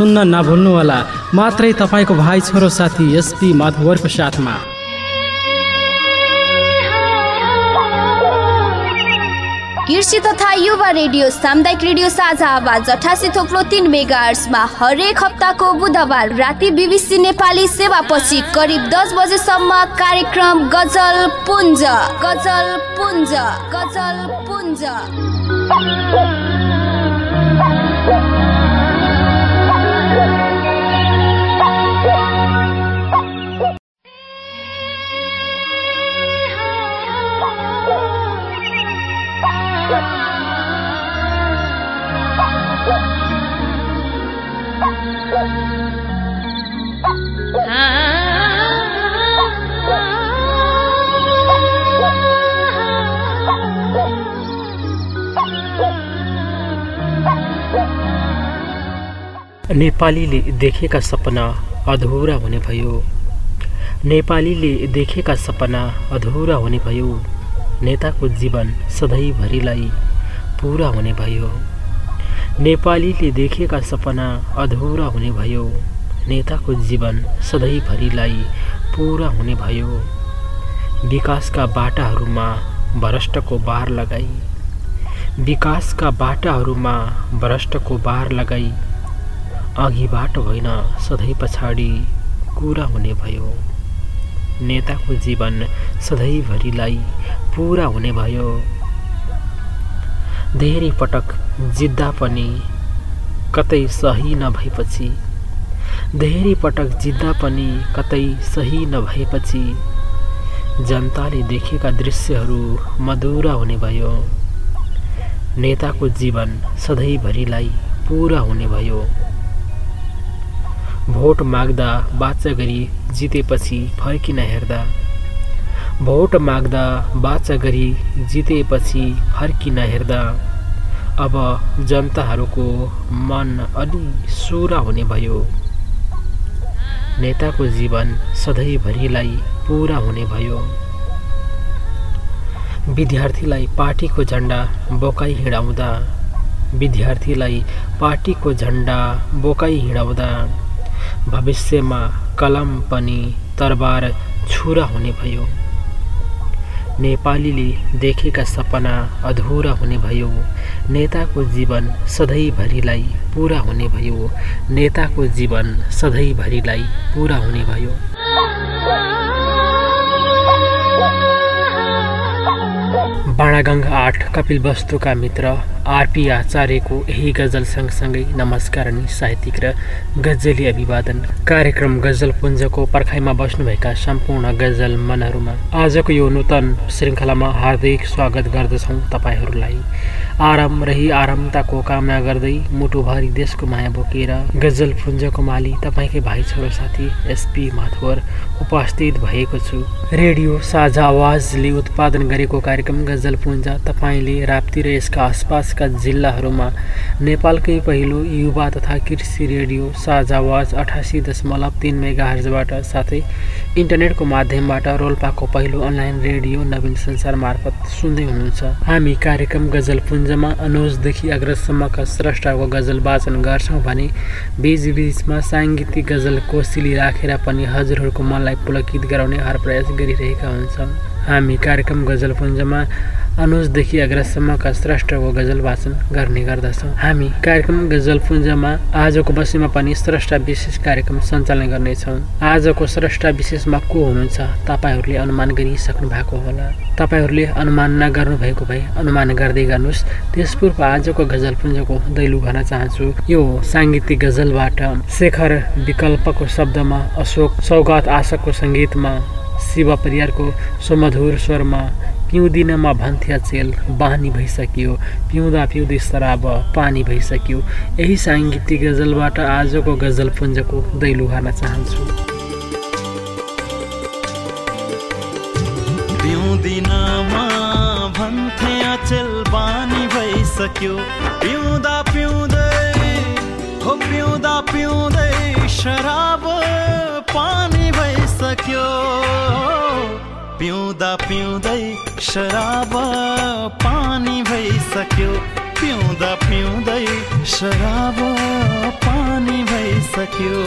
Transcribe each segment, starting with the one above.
सुन्न नभुल्नुहोला। मात्रै तपाईँको भाइ छोरो साथी एसपी माधवरको साथमा कृषि तथा युवा रेडियो सामुदायिक रेडियो साझा आवाज अठासी थोप्लो तिन मेगा हरेक हप्ताको बुधबार राति बिबिसी नेपाली सेवापछि करिब दस बजेसम्म कार्यक्रम गजल पुञ्ज गजल पुञ्ज गजल पुञ्ज। नेपालीले देखेका सपना अधुरा हुने भयो। नेपालीले देखेका सपना अधुरा हुने भयो। नेताको जीवन सधैँभरिलाई पुरा हुने भयो। नेपालीले देखेका सपना अधुरा हुने भयो। नेताको जीवन सधैँभरिलाई पुरा हुने भयो। विकासका बाटाहरूमा भ्रष्टको बार लगाई। विकासका बाटाहरूमा भ्रष्टको बार लगाई। अघिबाट होइन सधैँ पछाडि कुरा हुने भयो। नेताको जीवन सधैँभरिलाई पुरा हुने भयो। धेरै पटक जित्दा पनि कतै सही नभएपछि धेरै पटक जित्दा पनि कतै सही नभएपछि जनताले देखेका दृश्यहरू मधुरा हुने भयो। नेताको जीवन सधैँभरिलाई पुरा हुने भयो। भोट माग्दा बाचा गरी जितेपछि फर्किन हेर्दा। भोट माग्दा बाचा गरी जितेपछि फर्किन हेर्दा। अब जनताहरूको मन अलि सुरा हुने भयो। नेताको जीवन सधैँभरिलाई पुरा हुने भयो। विद्यार्थीलाई पार्टीको झन्डा बोकाइ हिँडाउँदा। विद्यार्थीलाई पार्टीको झन्डा बोकाइ हिँडाउँदा। भविष्यमा कलम पनि तरबार छुरा हुने भयो। नेपालीले देखेका सपना अधुरा हुने भयो। नेताको जीवन सधैँभरिलाई पुरा हुने भयो। नेताको जीवन सधैँभरिलाई पुरा हुने भयो। बाणागङ्गा आठ कपिल वस्तुका मित्र आरपी आचार्यको यही गजल सँगसँगै नमस्कार अनि साहित्यिक र गजली अभिवादन कार्यक्रम गजल पुञ्जको पर्खाइमा बस्नुभएका सम्पूर्ण गजल मनहरूमा आजको यो नूतन श्रृङ्खलामा हार्दिक स्वागत गर्दछौँ तपाईँहरूलाई। आराम रही आरामताको कामना गर्दै मुटुभरि देशको माया बोकेर गजल पुञ्जको माली तपाईँकै भाइ छोरो साथी एसपी माथवर उपस्थित भएको छु। रेडियो साझा आवाजले उत्पादन गरेको कार्यक्रम गजल पुञ्ज तपाईँले राप्ती र यसका आसपासका जिल्लाहरूमा नेपालकै पहिलो युवा तथा कृषि रेडियो साझा आवाज अठासी दशमलव तिन मेगा हर्जबाट साथै इन्टरनेटको माध्यमबाट रोल्पाको पहिलो अनलाइन रेडियो नवीन संसार मार्फत सुन्दै हुनुहुन्छ। हामी कार्यक्रम गजल पुञ्जमा अनुजदेखि अग्रजसम्मका स्रष्टाको गजल वाचन गर्छौँ भने बिचबिचमा साङ्गीतिक गजल कोसिली राखेर पनि हजुरहरूको मनलाई पुलकित गराउने हर प्रयास गरिरहेका हुन्छौँ। हामी कार्यक्रम गजल पुञ्जमा अनुजदेखि अग्रजसम्मका स्रष्टको गजल वाचन गर्ने गर्दछौँ। हामी कार्यक्रम गजल पुञ्जमा आजको बसीमा पनि स्रष्टा विशेष कार्यक्रम सञ्चालन गर्नेछौँ। आजको स्रष्टा विशेषमा को हुनुहुन्छ? तपाईँहरूले अनुमान गरिसक्नु भएको होला। तपाईँहरूले अनुमान नगर्नु भएको भए अनुमान गर्दै गर्नुहोस्। त्यसपूर्व आजको गजल पुञ्जको दैलु भन्न चाहन्छु। यो साङ्गीतिक गजलबाट शेखर विकल्पको शब्दमा अशोक सौगात आशकको सङ्गीतमा शिव परियारको सुमधुर स्वरमा पिउँदिनमा भन्थ्या चेल बानी भइसक्यो। पिउँदा पिउँदै शराब पानी भइसक्यो। यही साङ्गीतिक गजलबाट आजको गजल पुञ्जको दैलो हार्न चाहन्छु। पिउँदा पिउँदै पिउँदा शराब पानी भइसक्यो पिउँदा पिउँदै शराब पानी भइसक्यो। पिउँदा पिउँदै शराब पानी भइसक्यो।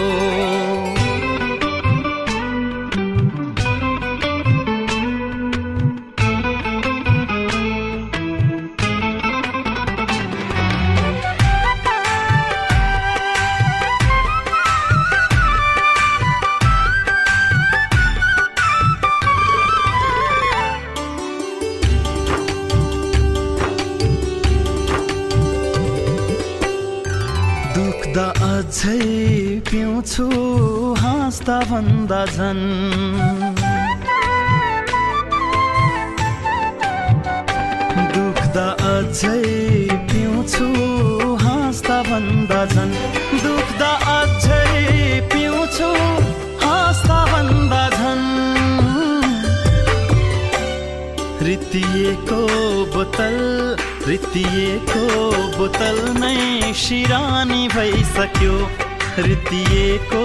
अझै पिउँछु हाँस्दा भन्दा झन्। दुख्दा अझै पिउँछु हाँस्दा भन्दा झन्। दुख्दा अझै पिउँछु हाँस्दा भन्दा झन्। रितिएको बोतल रितिएको बोतल नै सिरानी भइसक्यो। रितिएको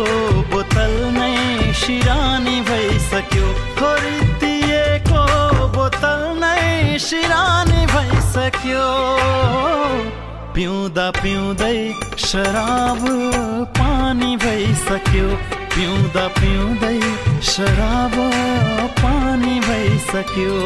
बोतल नै सिरानी भइसक्यो। हो रितिएको बोतल नै सिरानी भइसक्यो। पिउँदा पिउँदै शराब पानी भइसक्यो। पिउँदा पिउँदै शराब पानी भइसक्यो।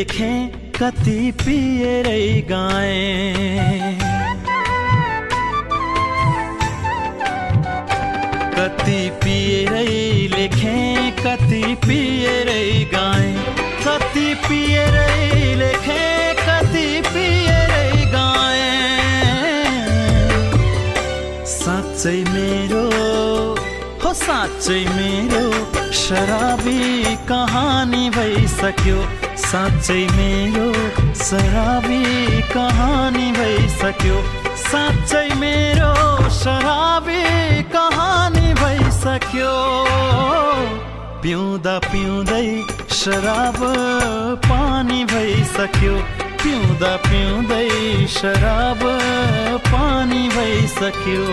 लेखे कति पिएरै गाए कति पिएरै लेखे कति पिएरै गाए कति पिएरै लेखे कति पिएरै गाए साँच्चै मेरो, हो साँच्चै मेरो, शराबी कहानी भइसक्यो। साँच्चै मेरो शराबी कहानी भइसक्यो। साँच्चै मेरो शराबी कहानी भइसक्यो। पिउँदा पिउँदै शराब पानी भइसक्यो। पिउँदा पिउँदै शराब पानी भइसक्यो।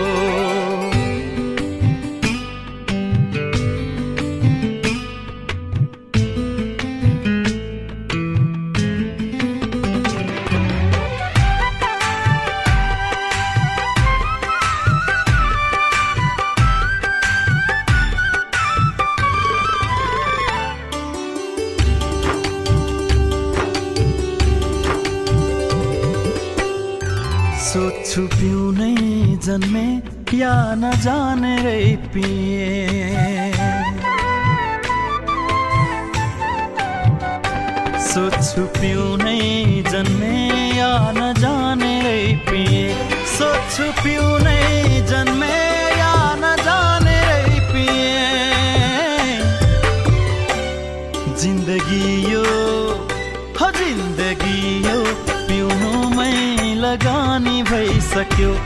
में या न जाने रे पिए। सोच पियो नहीं जन्मे या न जाने रे पिए। सोच पियो नहीं जन्मे या न जाने रे पिए। ज़िंदगी यो हो ज़िंदगी यो पियो मैं लगानी भई सक्यो।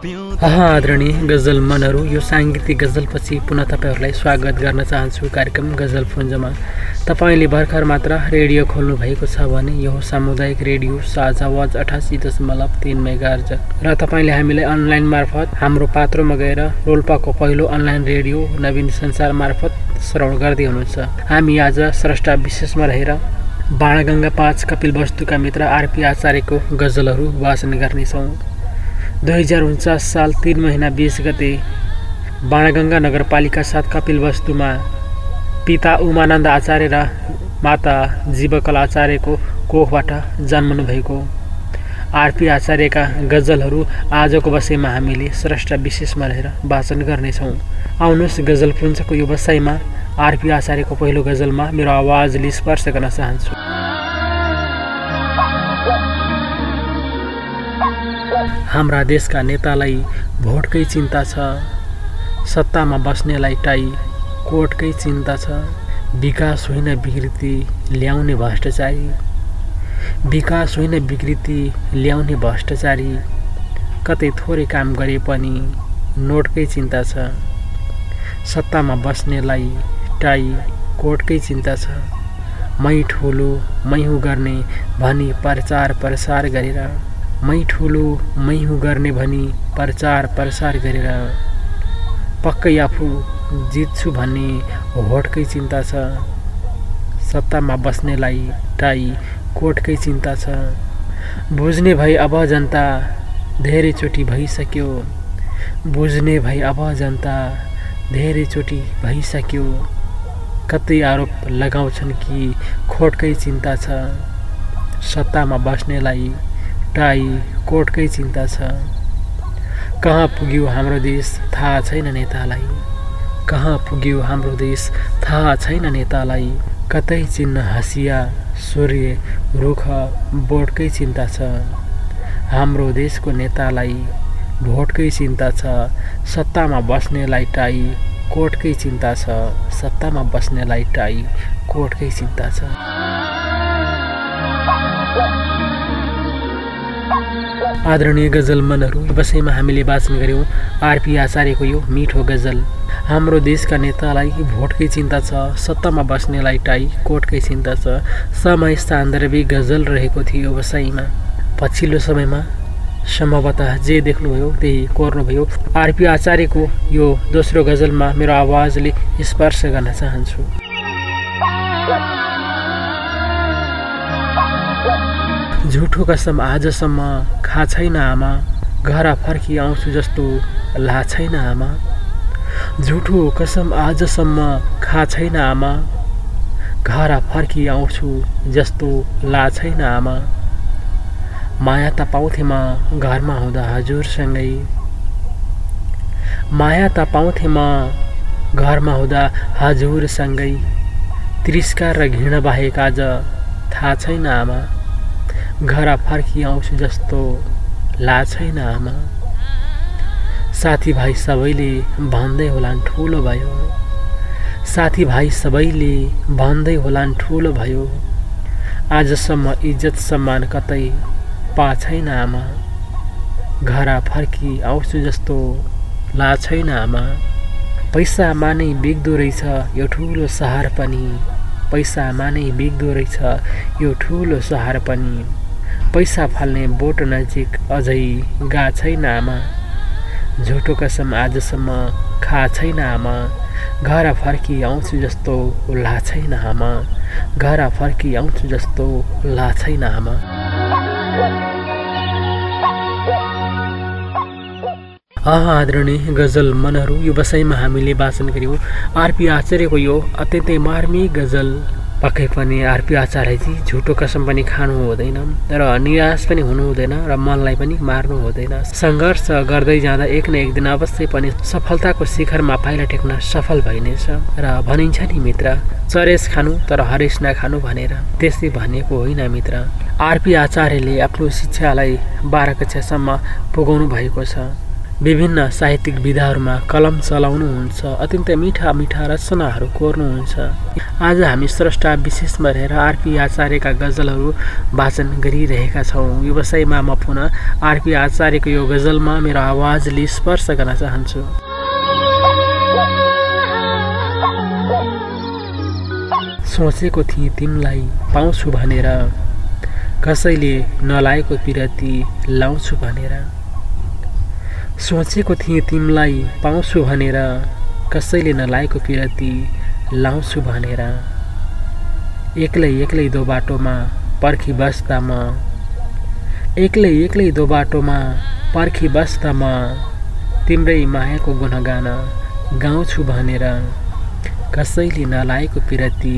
आदरणीय गजल मनहरू यो साङ्गीतिक गजलपछि पुनः तपाईँहरूलाई स्वागत गर्न चाहन्छु। कार्यक्रम गजल पुञ्जमा तपाईँले भर्खर मात्र रेडियो खोल्नु भएको छ भने यो सामुदायिक रेडियो आवाज अठासी दशमलव तिन मेगार्ज र तपाईँले हामीलाई अनलाइन मार्फत हाम्रो पात्रोमा गएर रोल्पाको पहिलो अनलाइन रेडियो नवीन संसार मार्फत श्रवण गर्दै हुनुहुन्छ। हामी आज स्रष्टा विशेषमा रहेर बाणगङ्गा पाँच कपिल वस्तुका मित्र आरपी आचार्यको गजलहरू वाचन गर्नेछौँ। दुई हजार उन्चास साल तिन महिना बिस गते बाणागङ्गा नगरपालिका साथ कपिल वस्तुमा पिता उमानन्द आचार्य र माता जीवकला आचार्यको कोखबाट जन्मनु भएको। आरपी आचार्यका गजलहरू आजको बसाइमा हामीले स्रष्टा विशेषमा रहेर वाचन गर्नेछौँ। आउनुहोस् गजल पुञ्जको यो बसाइमा आरपी आचार्यको पहिलो गजलमा मेरो आवाजले स्पर्श गर्न चाहन्छु। हाम्रा देशका नेतालाई भोटकै चिन्ता छ सत्तामा बस्नेलाई टाई कोर्टकै चिन्ता छ विकास होइन विकृति ल्याउने भ्रष्टाचारी विकास होइन विकृति ल्याउने भ्रष्टाचारी कतै थोरै काम गरे पनि नोटकै चिन्ता छ सत्तामा बस्नेलाई टाई कोर्टकै चिन्ता छ मै ठुलो मै हुँ गर्ने भनी प्रचार प्रसार गरेर मै ठुलो मै हुँ गर्ने भनी प्रचार प्रसार गरेर पक्कै आफू जित्छु भन्ने होटकै चिन्ता छ। सत्तामा बस्नेलाई टाई कोटकै चिन्ता छ। बुझ्ने भई अब जनता धेरैचोटि भइसक्यो। बुझ्ने भई अब जनता धेरैचोटि भइसक्यो। कतै आरोप लगाउँछन् कि खोटकै चिन्ता छ। सत्तामा बस्नेलाई टाई कोटकै चिन्ता छ। कहाँ पुग्यो हाम्रो देश? थाहा छैन नेतालाई। कहाँ पुग्यो हाम्रो देश? थाहा छैन नेतालाई। कतै चिन्ह हँसिया सूर्य रुख बोटकै चिन्ता छ। हाम्रो देशको नेतालाई भोटकै चिन्ता छ। सत्तामा बस्नेलाई टाई कोटकै चिन्ता छ। सत्तामा बस्नेलाई टाई कोटकै चिन्ता छ। आदरणीय गजल मनहरू बसैमा हामीले वाचन गऱ्यौँ आरपी आचार्यको यो मिठो गजल। हाम्रो देशका नेतालाई भोटकै चिन्ता छ सत्तामा बस्नेलाई टाई कोटकै चिन्ता छ। समय सान्दर्भिक गजल रहेको थियो बसाइमा पछिल्लो समयमा सम्भवतः जे देख्नुभयो त्यही कोर्नुभयो। आरपी आचार्यको यो दोस्रो गजलमा मेरो आवाजले स्पर्श गर्न चाहन्छु। झुठो कसम आजसम्म खा छैन आमा। घर फर्की आउँछु जस्तो ला छैन आमा। झुठो कसम आजसम्म खा छैन आमा। घर फर्की आउँछु जस्तो ला छैन आमा। माया त पाउँथे म घरमा हुँदा हजुरसँगै। माया त पाउँथे म घरमा हुँदा हजुरसँगै। तिरस्कार र घृणा बाहेक आज थाहा छैन आमा। घर फर्की आउँछु जस्तो ला छैन आमा। साथीभाइ सबैले भन्दै होलान् ठुलो भयो। साथीभाइ सबैले भन्दै होलान् ठुलो भयो। आजसम्म इज्जत सम्मान कतै पा छैन आमा। घर फर्की आउँछु जस्तो ला छैन आमा। पैसामा नै बिग्दो रहेछ यो ठुलो सहर पनि। पैसामा नै बिग्दो रहेछ यो ठुलो सहर पनि। पैसा फाल्ने बोट नजिक अझै गा छैन आमा। झुटो कसम आजसम्म खा छैन आमा। घर फर्की आउँछु जस्तो ला छैन आमा। घर फर्की आउँछु जस्तो ला छैन आमा। आदरणीय गजल मनहरू यो बसाइमा हामीले वाचन गऱ्यौँ। आरपी आचार्यको यो अत्यन्तै मार्मिक गजल। पक्कै पनि आरपी आचार्यजी झुटो कसम पनि खानु हुँदैन र निराश पनि हुनु हुँदैन र मनलाई पनि मार्नु हुँदैन। सङ्घर्ष गर्दै जाँदा एक न एक दिन अवश्य पनि सफलताको शिखरमा पाइला टेक्न सफल भइनेछ। र भनिन्छ नि मित्र चरेस खानु तर हरेस नखानु भनेर। त्यसै भनेको होइन मित्र आरपी आचार्यले आफ्नो शिक्षालाई बाह्र कक्षासम्म पुगाउनु भएको छ। विभिन्न साहित्यिक विधाहरूमा कलम चलाउनुहुन्छ। अत्यन्तै मिठा मिठा रचनाहरू कोर्नुहुन्छ। आज हामी स्रष्टा विशेषमा रहेर आरपी आचार्यका गजलहरू वाचन गरिरहेका छौँ। व्यवसायमा म पुनः आरपी आचार्यको यो गजलमा मेरो आवाजले स्पर्श गर्न चाहन्छु। सोचेको थिएँ तिमीलाई पाउँछु भनेर। कसैले नलाएको पिरती लाउँछु भनेर। सोचेको थिएँ तिमीलाई पाउँछु भनेर। कसैले नलाएको पिरती लाउँछु भनेर। एक्लै एक्लै दो बाटोमा पर्खी बस्दा म। एक्लै एक्लै दो बाटोमा पर्खी बस्त म। तिम्रै मायाको गुणगान गाउँछु भनेर। कसैले नलाएको पिरती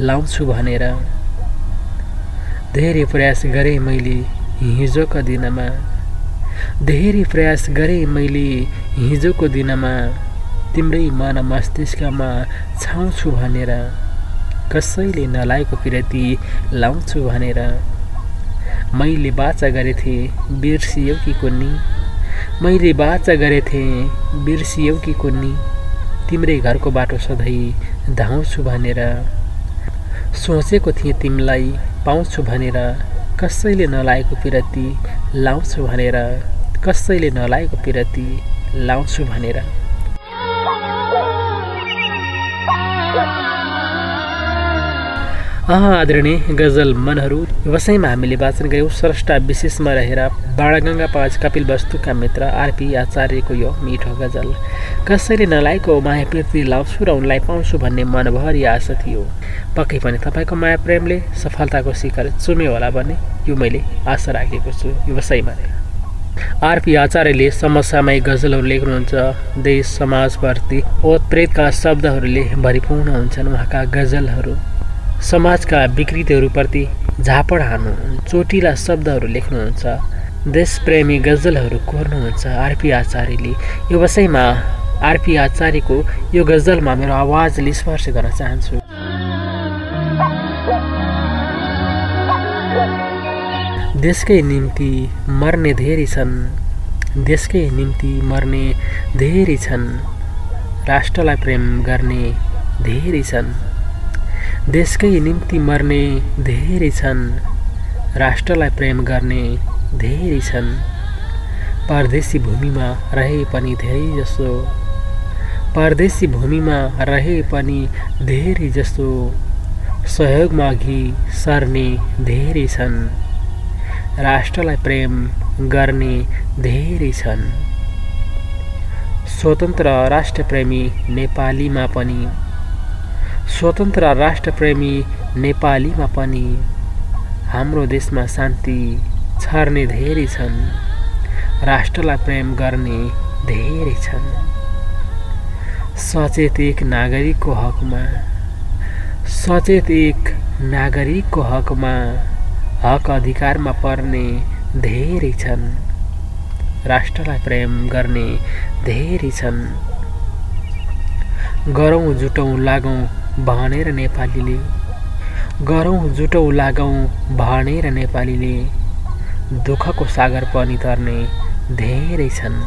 लाउँछु भनेर। धेरै प्रयास गरेँ मैले हिजोको दिनमा। धेरै प्रयास गरेँ मैले हिजोको दिनमा तिम्रै मन मस्तिष्कमा छाउँछु भनेर। कसैले नलाएको पिरती लाउँछु भनेर। मैले बाचा गरेथेँ बिर्सियौ कि कुन्नी? मैले बाचा गरेथेँ बिर्सियौ कि कुन्नी? तिम्रै घरको बाटो सधैँ धाउँछु भनेर। सोचेको थिएँ तिमीलाई पाउँछु भनेर। कसैले नलाएको पिरती लाउँछु भनेर कसैले नलाएको पिरती लाउँछु भनेर। आदरणीय गजल मनहरू व्यवसायमा हामीले वाचन गऱ्यौँ स्रष्टा विशेषमा रहेर बाडागङ्गा पाँच कपिल वस्तुका मित्र आरपी आचार्यको यो मिठो गजल। कसैले नलाएको माया पृथ्वी लाउँछु र उनलाई पाउँछु भन्ने मनभरि आशा थियो। पक्कै पनि तपाईँको माया प्रेमले सफलताको शिखर चुम्यो होला भन्ने यो मैले आशा राखेको छु व्यवसायमा आरपी आचार्यले समसामयिक गजलहरू लेख्नुहुन्छ। देश समाजप्रति ओतप्रेतका शब्दहरूले भरिपूर्ण हुन्छन् उहाँका गजलहरू। समाजका विकृतिहरूप्रति झापड हान्नु चोटिला शब्दहरू लेख्नुहुन्छ देशप्रेमी गजलहरू कोर्नुहुन्छ आरपी आचार्यले। यो वसैमा आरपी आचार्यको यो गजलमा मेरो आवाजले स्पर्श गर्न चाहन्छु। देशकै निम्ति मर्ने धेरै छन् देशकै निम्ति मर्ने धेरै छन् राष्ट्रलाई प्रेम गर्ने धेरै छन्। देशकै निम्ति मर्ने धेरै छन्। राष्ट्रलाई प्रेम गर्ने धेरै छन्। परदेशी भूमिमा रहे पनि धेरै जसो। परदेशी भूमिमा रहे पनि धेरै जसो। सहयोगमा अघि सर्ने धेरै छन्। राष्ट्रलाई प्रेम गर्ने धेरै छन्। स्वतन्त्र राष्ट्रप्रेमी नेपालीमा पनि स्वतन्त्र राष्ट्रप्रेमी नेपालीमा पनि हाम्रो देशमा शान्ति छर्ने धेरै छन्। राष्ट्रलाई प्रेम गर्ने धेरै छन्। सचेत एक नागरिकको हकमा सचेत एक नागरिकको हकमा हक अधिकारमा पर्ने धेरै छन्। राष्ट्रलाई प्रेम गर्ने धेरै छन्। गरौँ जुटौँ लागौँ भनेर नेपालीले। गरौँ जुटौँ लागौँ भनेर नेपालीले। दुःखको सागर पनि तर्ने धेरै छन्।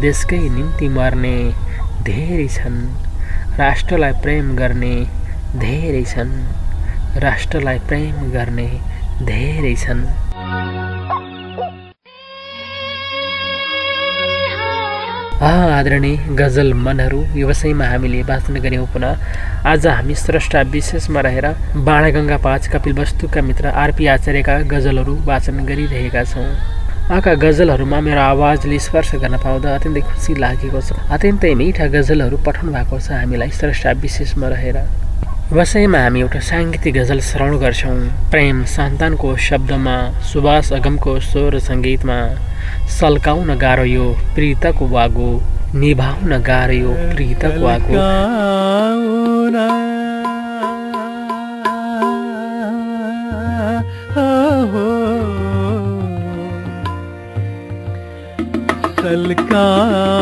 देशकै निम्ति मर्ने धेरै छन्। राष्ट्रलाई प्रेम गर्ने धेरै छन्। राष्ट्रलाई प्रेम गर्ने धेरै छन्। आदरणीय गजल मनहरू व्यवसायमा हामीले वाचन गऱ्यौँ पुनः। आज हामी स्रष्टा विशेषमा रहेर बाणागङ्गा पाँच कपिल वस्तुका मित्र आरपी आचार्यका गजलहरू वाचन गरिरहेका छौँ। उहाँका गजलहरूमा मेरो आवाजले स्पर्श गर्न पाउँदा अत्यन्तै खुसी लागेको छ। अत्यन्तै मिठा गजलहरू पठाउनु भएको छ हामीलाई स्रष्टा विशेषमा रहेर व्यवसायमा हामी एउटा साङ्गीतिक गजल श्रवण गर्छौँ। प्रेम सन्तानको शब्दमा सुभाष अगमको स्वर सङ्गीतमा सल्काउन गाह्रो यो प्रीतको वागो निभाउन गाह्रो यो प्रीतको वागो। सल्काउन।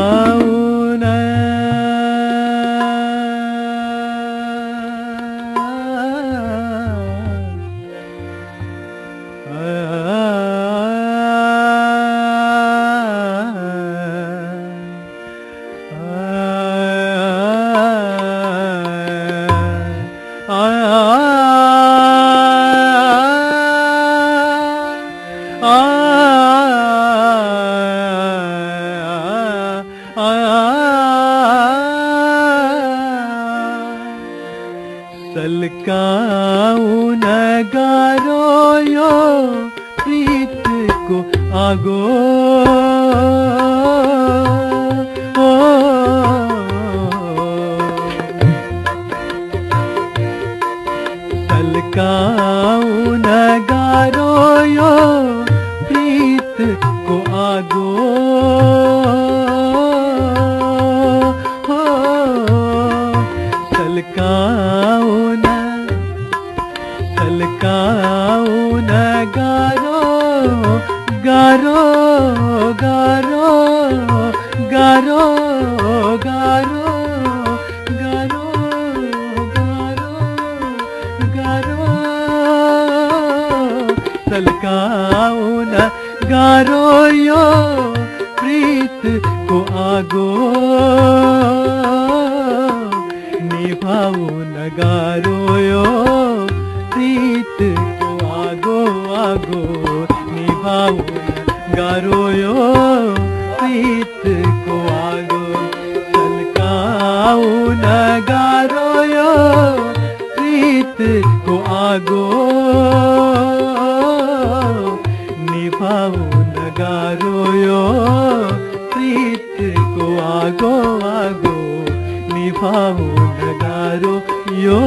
आगो। निभाऊ नगारो यो प्रीत को आगो आगो। निभाऊ गारो यो प्रीत को आगो। सलकाऊ नगारो यो प्रीत को आगो। को आगो निभाऊ नगारो यो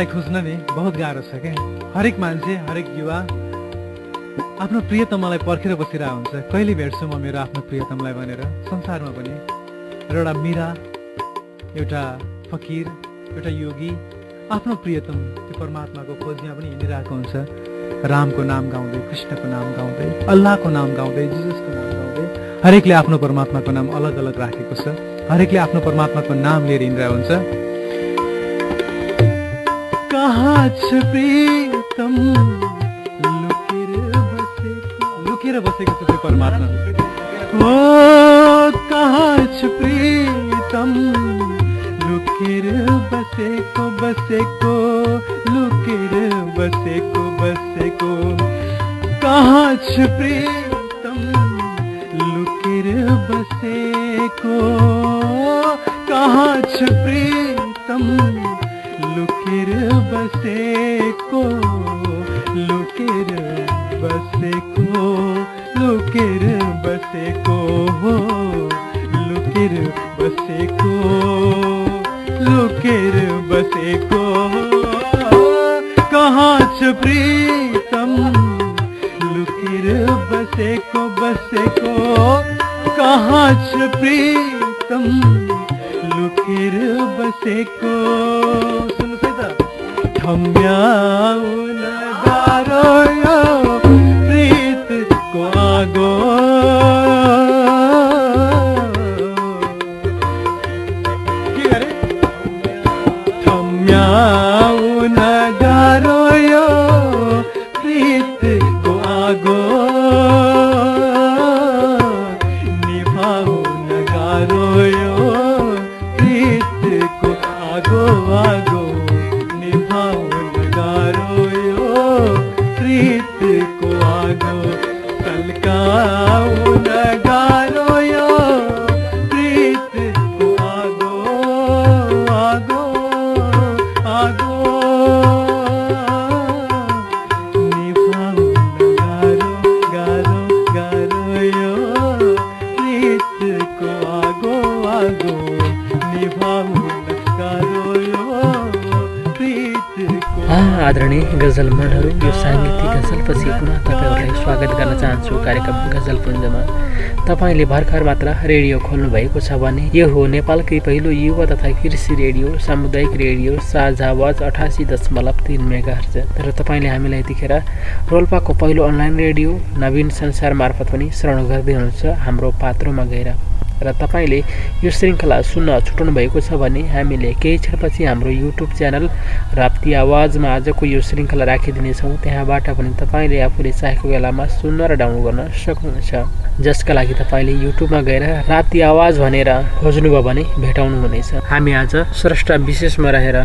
प्रितमलाई खोज्न नि बहुत गाह्रो छ क्या। हरेक मान्छे हरेक युवा आफ्नो प्रियतमलाई पर्खेर बसिरहेको हुन्छ कहिले भेट्छु म मेरो आफ्नो प्रियतमलाई भनेर? संसारमा पनि। र एउटा मिरा एउटा फकिर एउटा योगी आफ्नो प्रियतम त्यो परमात्माको खोजमा पनि हिँडिरहेको हुन्छ। रामको नाम गाउँदै कृष्णको नाम गाउँदै अल्लाहको नाम गाउँदै जिजसको नाम गाउँदै हरेकले आफ्नो परमात्माको नाम अलग अलग राखेको छ। हरेकले आफ्नो परमात्माको नाम लिएर हिँडिरहेको हुन्छ। अछ प्रीतम लुकिर बसे लुकिर बसे के तुझे परमात्मा। ओ, कहा प्रीतम लुकिर बसे को बसे को। लुकिर बसे को बसे को। कहा प्रीतम लुकिर बसे को। कहा प्रीतम लुटेर बसे को लुटेर बसे को लुटेर बसे को लुटेर बसे को लुटेर बसे को कहाँ प्रीतम? लुकेर बसे को बसे को। कहाँ प्रीतम? लुकेर बसे को। thầm nhau तपाईँले भर्खर मात्र रेडियो खोल्नु भएको छ भने यो हो नेपालकै पहिलो युवा तथा कृषि रेडियो सामुदायिक रेडियो साझा आवाज अठासी दशमलव तिन मेगा र तपाईँले हामीलाई यतिखेर रोल्पाको पहिलो अनलाइन रेडियो नवीन संसार मार्फत पनि श्रवण गर्दै हुनुहुन्छ हाम्रो पात्रोमा गएर। र तपाईँले यो श्रृङ्खला सुन्न छुटाउनु भएको छ भने हामीले केही क्षणपछि हाम्रो युट्युब च्यानल राप्ती आवाजमा आजको यो श्रृङ्खला राखिदिनेछौँ। त्यहाँबाट पनि तपाईँले आफूले चाहेको बेलामा सुन्न र डाउनलोड गर्न सक्नुहुन्छ। जसका लागि तपाईँले युट्युबमा गएर राति आवाज भनेर खोज्नुभयो भने भेटाउनुहुनेछ। हामी आज स्रष्टा विशेषमा रहेर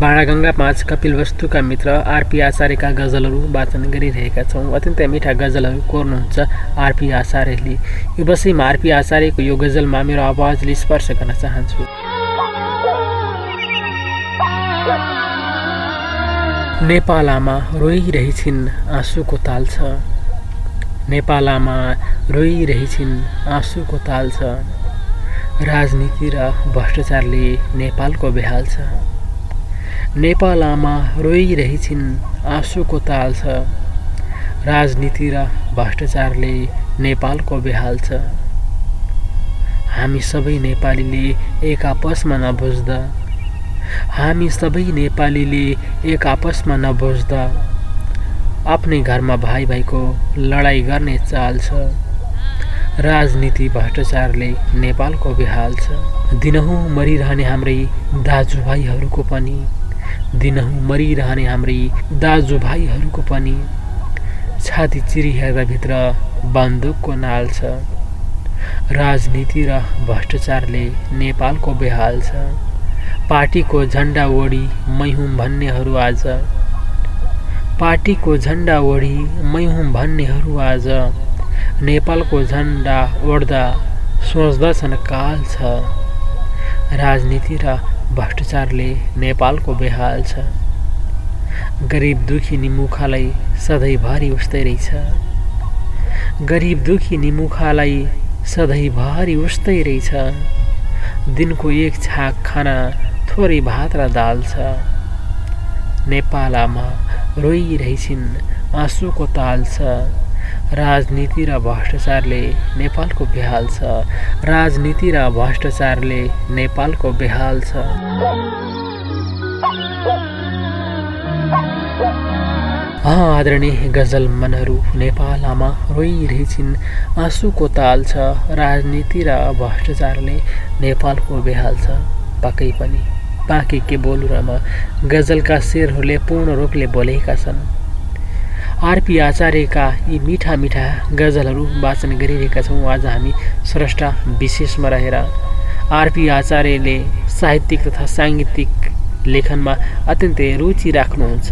बाणागङ्गा पाँच कपिलवस्तुका मित्र आरपी आचार्यका गजलहरू वाचन गरिरहेका छौँ। अत्यन्तै मिठा गजलहरू कोर्नुहुन्छ आरपी आचार्यले। यो बसैमा आरपी आचार्यको यो गजलमा मेरो आवाजले स्पर्श गर्न चाहन्छु। नेपालामा रोइरहेछिन् आँसुको ताल छ। नेपालामा रोइरहेछिन् आँसुको ताल छ। राजनीति र भ्रष्टाचारले नेपालको बेहाल छ। नेपालामा रोइरहेछिन् आँसुको ताल छ। राजनीति र भ्रष्टाचारले नेपालको बेहाल छ। हामी सबै नेपालीले एक आपसमा नबुझ्दा। हामी सबै नेपालीले एक आपसमा नबुझ्दा। आफ्नै घरमा भाइ भाइको लडाइँ गर्ने चाल छ। राजनीति भ्रष्टाचारले नेपालको बेहाल छ। दिनहुँ मरिरहने हाम्रै दाजुभाइहरूको पनि। दिनहुँ मरिरहने हाम्रै दाजुभाइहरूको पनि। छाती चिरी हेर्दाभित्र बन्दुकको नाल छ। राजनीति र भ्रष्टाचारले नेपालको बेहाल छ। पार्टीको झन्डा ओढी मै हुँ भन्नेहरू आज पार्टीको झन्डा ओढी मै हुँ भन्नेहरू आज। नेपालको झन्डा ओढ्दा सोच्दछन् काल छ। राजनीति र भ्रष्टाचारले नेपालको बेहाल छ। गरिब दुखी निमुखालाई सधैँभरि उस्तै रहेछ। गरिब दुखी निमुखालाई सधैँभरि उस्तै रहेछ। दिनको एक छाक खाना थोरै भात र दाल छ। नेपालमा रोइरहेछिन् आँसुको ताल छ। राजनीति र भ्रष्टाचारले नेपालको बेहाल छ। राजनीति र भ्रष्टाचारले नेपालको बेहाल छ। आदरणीय गजल मनहरू नेपालमा रोइरहेछिन् आँसुको ताल छ। राजनीति र भ्रष्टाचारले नेपालको बेहाल छ। पक्कै पनि। बाँकी के बोलु र म गजलका शेरहरूले पूर्ण रूपले बोलेका छन्। आरपी आचार्यका यी मिठा मिठा गजलहरू वाचन गरिरहेका छौँ। आज हामी स्रष्टा विशेषमा रहेर आरपी आचार्यले साहित्यिक तथा साङ्गीतिक लेखनमा अत्यन्तै रुचि राख्नुहुन्छ।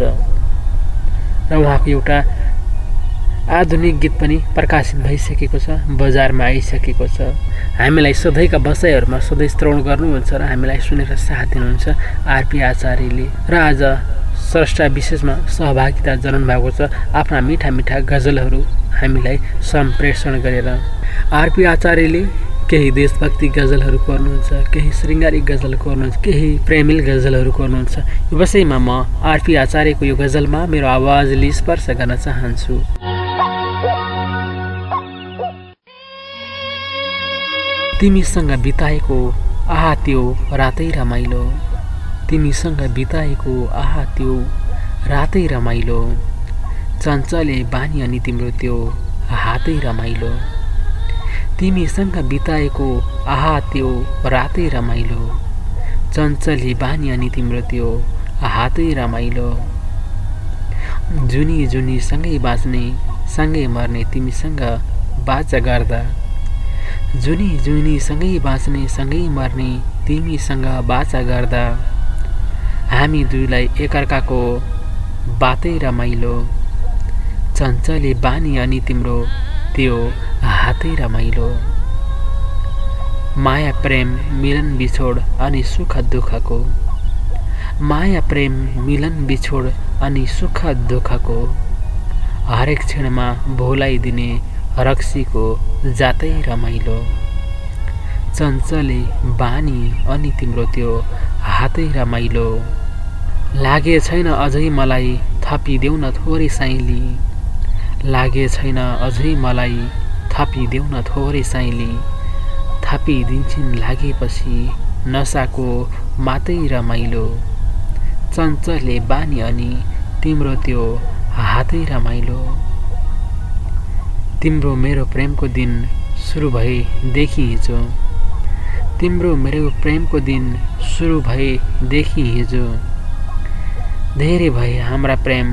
र उहाँको एउटा आधुनिक गीत पनि प्रकाशित भइसकेको छ बजारमा आइसकेको छ। हामीलाई सधैँका बसाइहरूमा सधैँ श्रवण गर्नुहुन्छ र हामीलाई सुनेर साथ दिनुहुन्छ आरपी आचार्यले। र आज स्रष्टा विशेषमा सहभागिता जनाउनु भएको छ आफ्ना मिठा मिठा गजलहरू हामीलाई सम्प्रेषण गरेर। आरपी आचार्यले केही देशभक्ति गजलहरू गर्नुहुन्छ केही शृङ्गारिक गजल गर्नुहुन्छ केही प्रेमिल गजलहरू गर्नुहुन्छ यो विषयमा म आरपी आचार्यको यो गजलमा मेरो आवाजले स्पर्श गर्न चाहन्छु। तिमीसँग बिताएको आहा त्यो रातै रमाइलो। तिमीसँग बिताएको आहा त्यो रातै रमाइलो। चञ्चले बानी अनि तिम्रो त्यो हातै रमाइलो। तिमीसँग बिताएको आहा त्यो रातै रमाइलो। चञ्चली बानी अनि तिम्रो त्यो हातै रमाइलो। जुनी जुनी सँगै बाँच्ने सँगै मर्ने तिमीसँग बाचा गर्दा जुनी जुनी सँगै बाँच्ने सँगै मर्ने तिमीसँग बाचा गर्दा हामी दुईलाई एकअर्काको बातै रमाइलो। चञ्चले बानी अनि तिम्रो त्यो हातै रमाइलो। माया प्रेम मिलन बिछोड अनि सुख दुःखको। माया प्रेम मिलन बिछोड अनि सुख दुःखको। हरेक क्षणमा भोलाइदिने रक्सीको जातै रमाइलो। चञ्चले बानी अनि तिम्रो त्यो हातै रमाइलो। लागे छैन अझै मलाई थपिदेऊ न थोरै साइली। लागे छैन अझै मलाई थापिदेऊ न थोरै साइली। थापिदिन्छन् लागेपछि नसाको मातै रमाइलो। चञ्चले बानी अनि तिम्रो त्यो हातै रमाइलो। तिम्रो मेरो प्रेमको दिन सुरु भएदेखि हिजो तिम्रो मेरो प्रेमको दिन सुरु भएदेखि हिजो धेरै भए हाम्रा प्रेम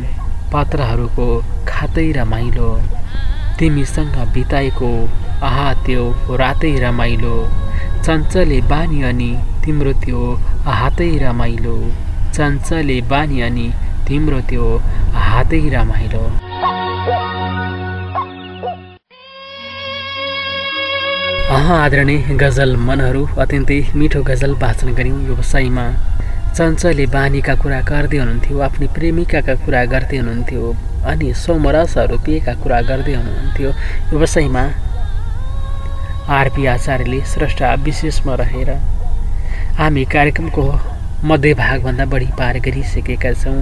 पत्रहरूको खातै रमाइलो। तिमीसँग बिताएको आहा त्यो रातै रमाइलो। चञ्चले बानी अनि तिम्रो त्यो हातै रमाइलो। चञ्चले बानी अनि तिम्रो त्यो हातै रमाइलो। आदरणीय गजल मनहरू अत्यन्तै मिठो गजल वाचन गऱ्यौँ व्यवसायमा। चञ्चले बानीका कुरा गर्दै हुनुहुन्थ्यो आफ्नो प्रेमिकाका कुरा गर्दै हुनुहुन्थ्यो अनि सोमरसहरू पिएका कुरा गर्दै हुनुहुन्थ्यो। व्यवसायमा आरपी आचार्यले स्रष्टा विशेषमा रहेर हामी कार्यक्रमको मध्यभागभन्दा बढी पार गरिसकेका छौँ।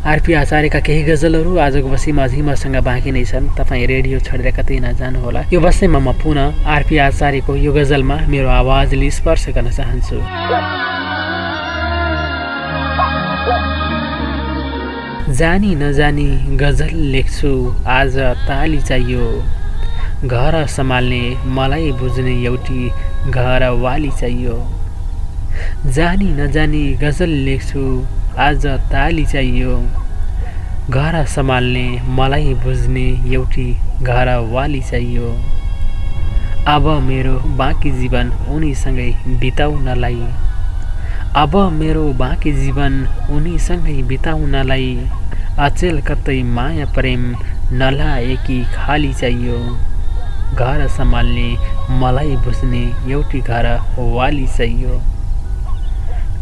आरपी आचार्यका केही गजलहरू आजको बसीमा अझै मसँग बाँकी नै छन्। तपाईँ रेडियो छोडेर कतै नजानुहोला यो बसैमा म पुनः आरपी आचार्यको यो गजलमा मेरो आवाजले स्पर्श गर्न चाहन्छु। जानी नजानी गजल लेख्छु आज ताली चाहियो। घर सम्हाल्ने मलाई बुझ्ने एउटी घर वाली चाहियो। जानी नजानी गजल लेख्छु आज ताली चाहियो। घर सम्हाल्ने मलाई बुझ्ने एउटी घर वाली चाहियो। अब मेरो बाँकी जीवन उनीसँगै बिताउनलाई। अब मेरो बाँकी जीवन उनीसँगै बिताउनलाई। अचेल कतै माया प्रेम नलाएकी खाली चाहियो। घर सम्हाल्ने मलाई बुझ्ने एउटी घर वाली चाहियो।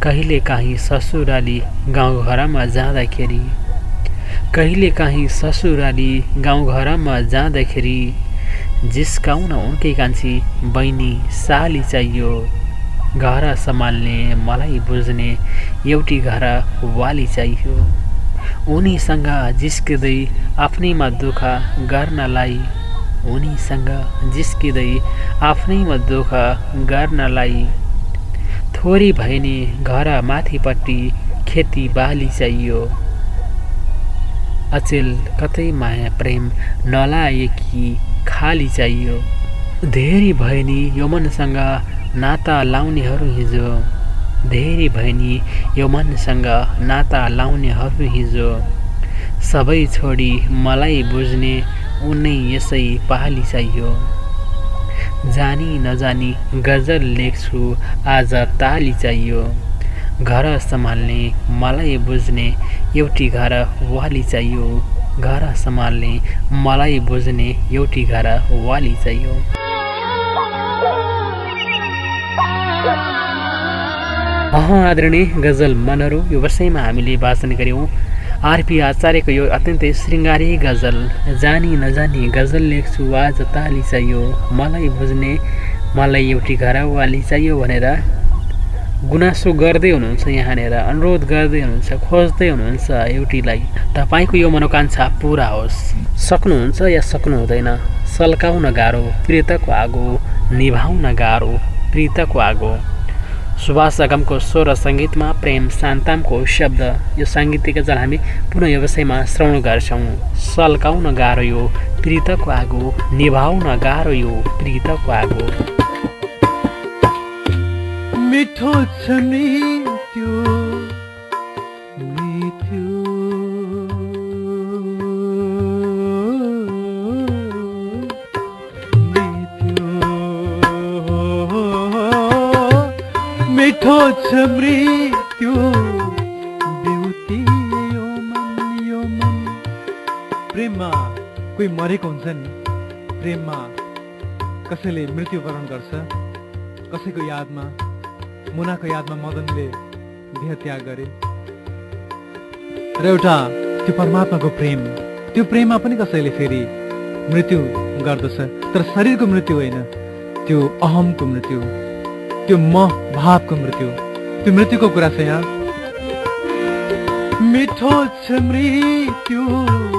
कहिले काहीँ ससुराली गाउँघरमा जाँदाखेरि कहिले काहीँ ससुराली गाउँघरमा जाँदाखेरि जिस्काउन उनकै कान्छी बहिनी साली चाहियो। घर सम्हाल्ने मलाई बुझ्ने एउटी घर वाली चाहियो। उनीसँग जिस्किँदै आफ्नैमा दुःख गर्नलाई उनीसँग जिस्किँदै आफ्नैमा दुःख गर्नलाई थोरी भए नि घर माथिपट्टि खेती बाली चाहियो। अचेल कतै माया प्रेम नलाएकी खाली चाहियो। धेरै भए नि यो नाता लाउनेहरू हिजो। धेरै भए नि यो नाता लाउनेहरू हिजो। सबै छोडी मलाई बुझ्ने उनै यसै पहाली चाहियो। जानी नजानी गजल लेख्छु आज ताली चाहियो। घर सम्हाल्ने मलाई बुझ्ने एउटी घर वाली चाहियो। घर सम्हाल्ने मलाई बुझ्ने एउटी घर वाली चाहियो। आदरणीय गजल मनहरू यो वर्षैमा हामीले वाचन गऱ्यौँ। आरपी आचार्यको यो अत्यन्तै शृङ्गारी गजल जानी नजानी गजल लेख्छु आज ताली चाहियो मलाई बुझ्ने मलाई एउटी घरवाली चाहियो भनेर गुनासो गर्दै हुनुहुन्छ यहाँनिर अनुरोध गर्दै हुनुहुन्छ खोज्दै हुनुहुन्छ एउटीलाई तपाईँको यो मनोकाङ्क्षा पुरा होस् सक्नुहुन्छ या सक्नु हुँदैन सल्काउन गाह्रो प्रियताको आगो निभाउन गाह्रो प्रियताको आगो सुभाष अगमको स्वर सङ्गीतमा प्रेम शान्तामको शब्द। यो साङ्गीतिक गजल हामी पुनः व्यवसायमा श्रवण गर्छौँ। सल्काउन गाह्रो यो प्रीतको आगो निभाउन गाह्रो यो प्रीतको आगो। मिठो छ त्यो मिठो छ मृत्यु यो मन यो मन। प्रेममा कोही मरेको हुन्छ नि? प्रेममा कसैले मृत्युवरण गर्छ? कसैको यादमा? मुनाको यादमा मदनले देह त्याग गरे। र एउटा त्यो परमात्माको प्रेम त्यो प्रेममा पनि कसैले फेरि मृत्यु गर्दछ? तर शरीरको मृत्यु होइन त्यो अहमको मृत्यु। त्यो म भावको मृत्यु त्यो मृत्युको कुरा छ यहाँ। मिठो छ मृत्यु।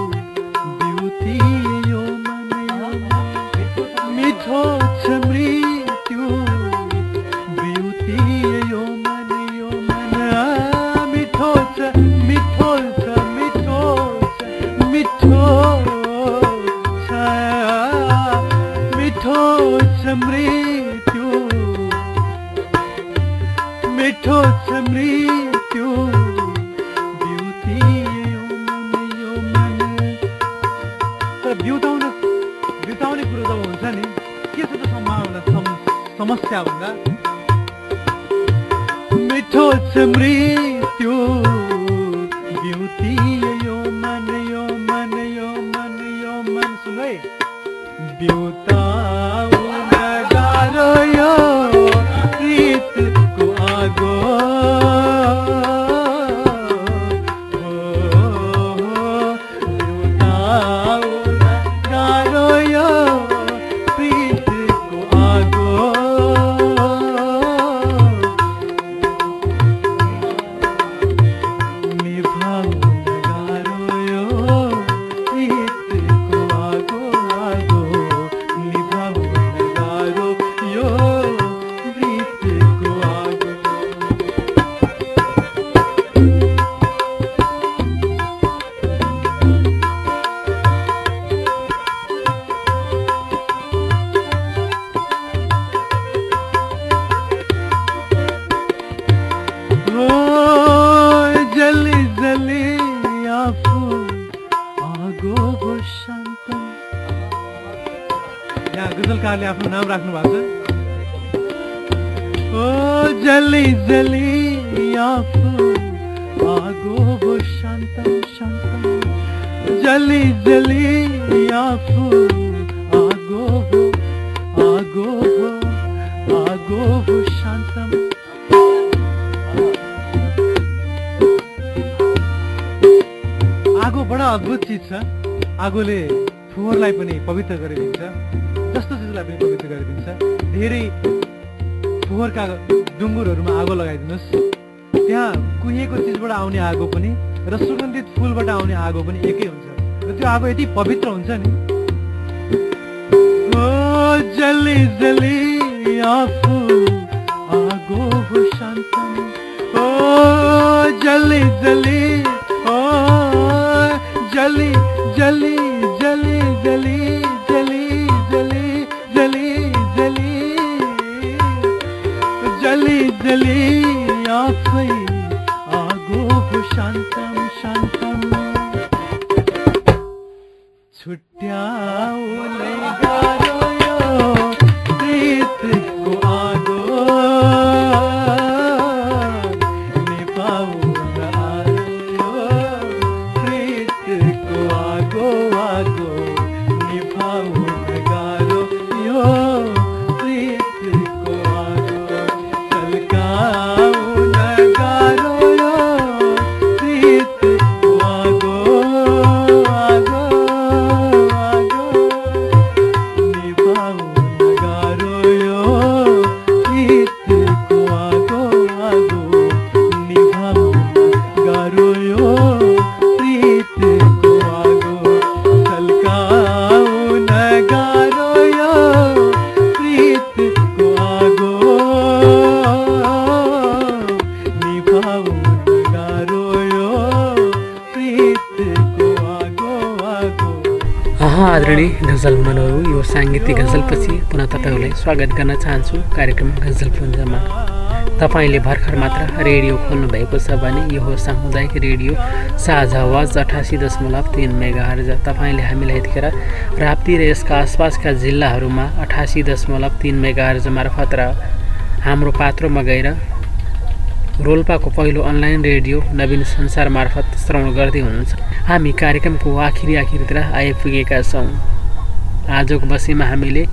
पवित्र गरिदिन्छ जस्तो चिजलाई पनि पवित्र गरिदिन्छ धेरै फोहोरका डुङ्गुरहरूमा आगो लगाइदिनुहोस्। त्यहाँ कुहिएको चिजबाट आउने आगो पनि र सुगन्धित फुलबाट आउने आगो पनि एकै हुन्छ। र त्यो आगो यति पवित्र हुन्छ नि स्वागत गर्न चाहन्छु। कार्यक्रम गजल पुञ्जमा तपाईँले भर्खर मात्र रेडियो खोल्नु भएको छ भने यो हो सामुदायिक रेडियो साझा आवाज अठासी दशमलव तिन मेगा तपाईँले हामीलाई यतिखेर राप्ती र यसका आसपासका जिल्लाहरूमा अठासी दशमलव तिन मेगा मार्फत र हाम्रो पात्रोमा गएर रोल्पाको पहिलो अनलाइन रेडियो नवीन संसार मार्फत श्रवण गर्दै हुनुहुन्छ। हामी कार्यक्रमको आखिरी आखिरतिर आइपुगेका छौँ। आजको बसीमा हामीले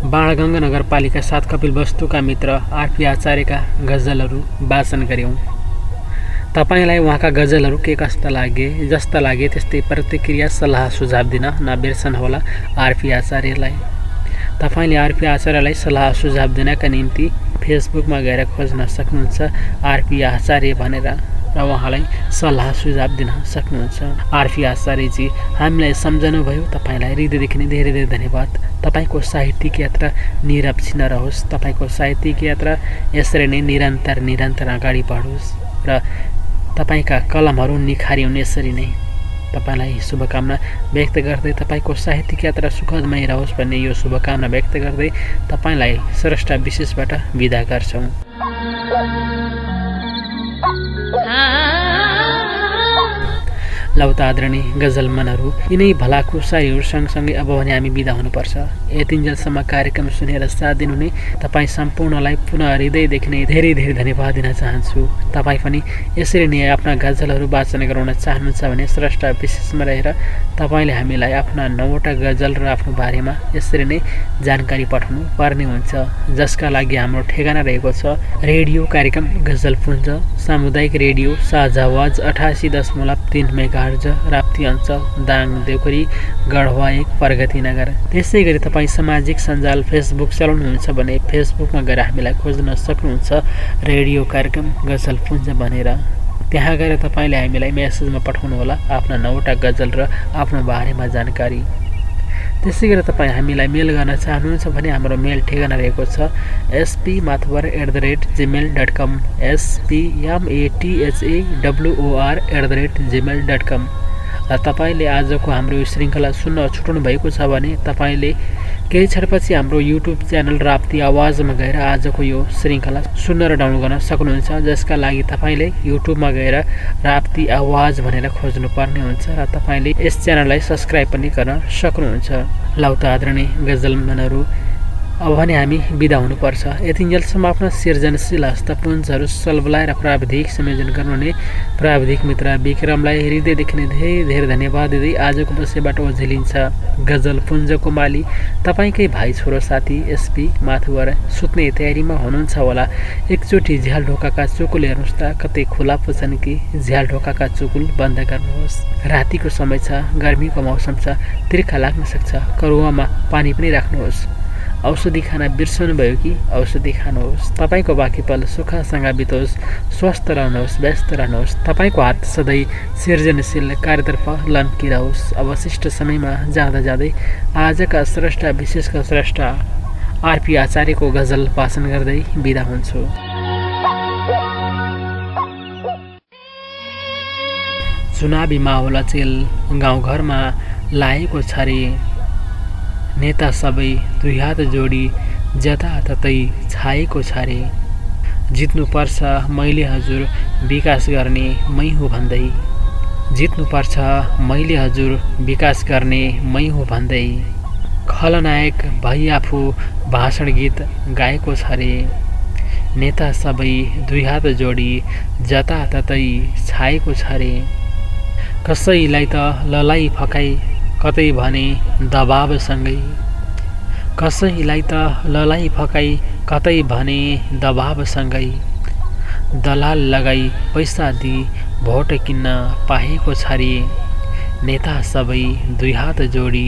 बाणगङ्गा नगरपालिका सात कपिल वस्तुका मित्र आरपी आचार्यका गजलहरू वाचन गऱ्यौँ तपाईँलाई उहाँका गजलहरू के कस्ता लागे जस्ता लागे त्यस्तै प्रतिक्रिया सल्लाह सुझाव दिन नबिर्सनुहोला आरपी आचार्यलाई। तपाईँले आरपी आचार्यलाई सल्लाह सुझाव दिनका निम्ति फेसबुकमा गएर खोज्न सक्नुहुन्छ आरपी आचार्य भनेर। र उहाँलाई सल्लाह सुझाव दिन सक्नुहुन्छ। आरपी आचार्यजी हामीलाई सम्झनुभयो तपाईँलाई हृदयदेखि नै धेरै धेरै धन्यवाद। तपाईँको साहित्यिक यात्रा निरप्छिन्न रहोस्। तपाईँको साहित्यिक यात्रा यसरी नै निरन्तर निरन्तर अगाडि बढोस् र तपाईँका कलमहरू निखारिउन् यसरी नै। तपाईँलाई शुभकामना व्यक्त गर्दै तपाईँको साहित्यिक यात्रा सुखदमय रहोस् भन्ने यो शुभकामना व्यक्त गर्दै तपाईँलाई स्रष्टा विशेषबाट विदा गर्छौँ। Ah. लौता आदरणीय गजल मनहरू यिनै भलाकुसारीहरू सँगसँगै अब भने हामी बिदा हुनुपर्छ। यतिन्जेलसम्म कार्यक्रम सुनेर साथ दिनुहुने तपाईँ सम्पूर्णलाई पुनः हृदयदेखि नै धेरै धेरै धन्यवाद दिन चाहन्छु। तपाईँ पनि यसरी नै आफ्ना गजलहरू वाचन गराउन चाहनुहुन्छ भने स्रष्टा विशेषमा रहेर तपाईँले हामीलाई आफ्ना नौवटा गजल र आफ्नो बारेमा यसरी नै जानकारी पठाउनु पर्ने हुन्छ। जसका लागि हाम्रो ठेगाना रहेको छ रेडियो कार्यक्रम गजलपुञ्ज सामुदायिक रेडियो साझा आवाज अठासी दशमलव तिन मेगार्ज राप्ती अञ्चल दाङ देउखरी गढवा एक प्रगति नगर। त्यसै गरी तपाईँ सामाजिक सञ्जाल फेसबुक चलाउनुहुन्छ भने फेसबुकमा गएर हामीलाई खोज्न सक्नुहुन्छ रेडियो कार्यक्रम गजलपुञ्ज भनेर। त्यहाँ गएर तपाईँले हामीलाई मेसेजमा पठाउनुहोला आफ्ना नौवटा गजल र आफ्नो बारेमा जानकारी। त्यसै गरी तपाईँ हामीलाई मेल गर्न चाहनुहुन्छ भने हाम्रो मेल ठेगाना रहेको छ SP Mathbar at the rate Gmail dot com SPMATHA WOR at the rate Gmail dot com र तपाईँले आजको हाम्रो यो श्रृङ्खला सुन्न छुटाउनु भएको छ भने तपाईँले केही क्षणपछि हाम्रो युट्युब च्यानल राप्ती आवाजमा गएर आजको यो श्रृङ्खला सुन्न र डाउनलोड गर्न सक्नुहुन्छ जसका लागि तपाईँले युट्युबमा गएर राप्ती आवाज भनेर खोज्नुपर्ने हुन्छ र तपाईँले यस च्यानललाई सब्सक्राइब पनि गर्न सक्नुहुन्छ। लाउता आदरणीय गजल मनहरू अब भने हामी बिदा हुनुपर्छ। यतिन्जेलसम्म आफ्ना सृजनशील हस्तपुञ्जहरू सल्बलाएर प्राविधिक संयोजन गर्नुहुने प्राविधिक मित्र विक्रमलाई हृदयदेखि नै धेरै धेरै धन्यवाद दिँदै आजको बसेबाट ओझेलिन्छ गजल पुञ्जको माली तपाईँकै भाइ छोरो साथी एसपी माथुवर सुत्ने तयारीमा हुनुहुन्छ होला। एकचोटि झ्याल ढोकाका चुकुल हेर्नुहोस् त कतै खुला पो छन् कि? झ्याल ढोकाका चुकुल बन्द गर्नुहोस्। रातिको समय छ गर्मीको मौसम छ तिर्खा लाग्न सक्छ करुवामा पानी पनि राख्नुहोस्। औषधि खाना बिर्सनु भयो कि? औषधि खानुहोस्। तपाईँको बाँकी पल सुखसँग बितोस् स्वस्थ रहनुहोस् व्यस्त रहनुहोस्। तपाईँको हात सधैँ सृजनशील कार्यतर्फ लम्किरहोस्। अवशिष्ट समयमा जाँदा जाँदै आजका स्रष्टा विशेषका स्रष्टा आरपी आचार्यको गजल वाचन गर्दै बिदा हुन्छु। चुनावी माहौल अचेल गाउँघरमा लागेको छ नेता सबै दुई हात जोडी जताततै छाएको छ रे। जित्नुपर्छ मैले हजुर विकास गर्ने मै हुँ भन्दै। जित्नुपर्छ मैले हजुर विकास गर्ने मै हुँ भन्दै। खलनायक भई आफू भाषण गीत गाएको छ रे। नेता सबै दुई हात जोडी जताततै छाएको छ रे। कसैलाई त ललाई फकाई कतै भने दबावसँगै कसैलाई त ललाई फकाई कतै भने दबावसँगै दलाल लगाई पैसा दिई भोट किन्न पाएको छ रे नेता सबै दुई हात जोडी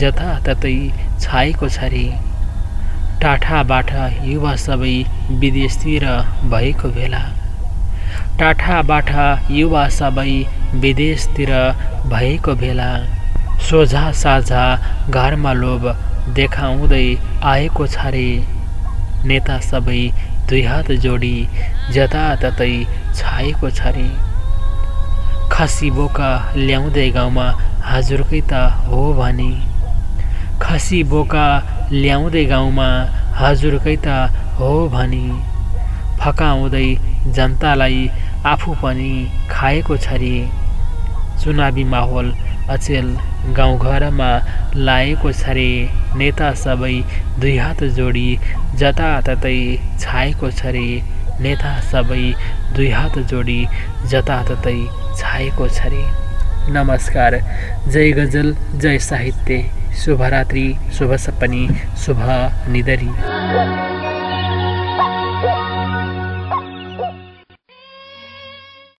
जताततै छाएको छ रे टाठाबाट युवा सबै विदेशतिर भएको बेला टाठाबाट युवा सबै विदेशतिर भएको बेला सोझा साझा घरमा लोभ देखाउँदै आएको छ रे नेता सबै दुई हात जोडी जताततै छाएको छ रे खसी बोका ल्याउँदै गाउँमा हजुरकै त हो भने। खसी बोका ल्याउँदै गाउँमा हजुरकै त हो भने। फकाउँदै जनतालाई आफू पनि खाएको छ रे चुनावी माहौल अचेल गाउँघरमा लागेको छ रे नेता सबै दुई हात जोडी जताततै छाएको छ नेता सबै दुई हात जोडी जताततै छाएको छ नमस्कार जय गजल जय साहित्य शुभरात्रि शुभ सपनी शुभ निदरी।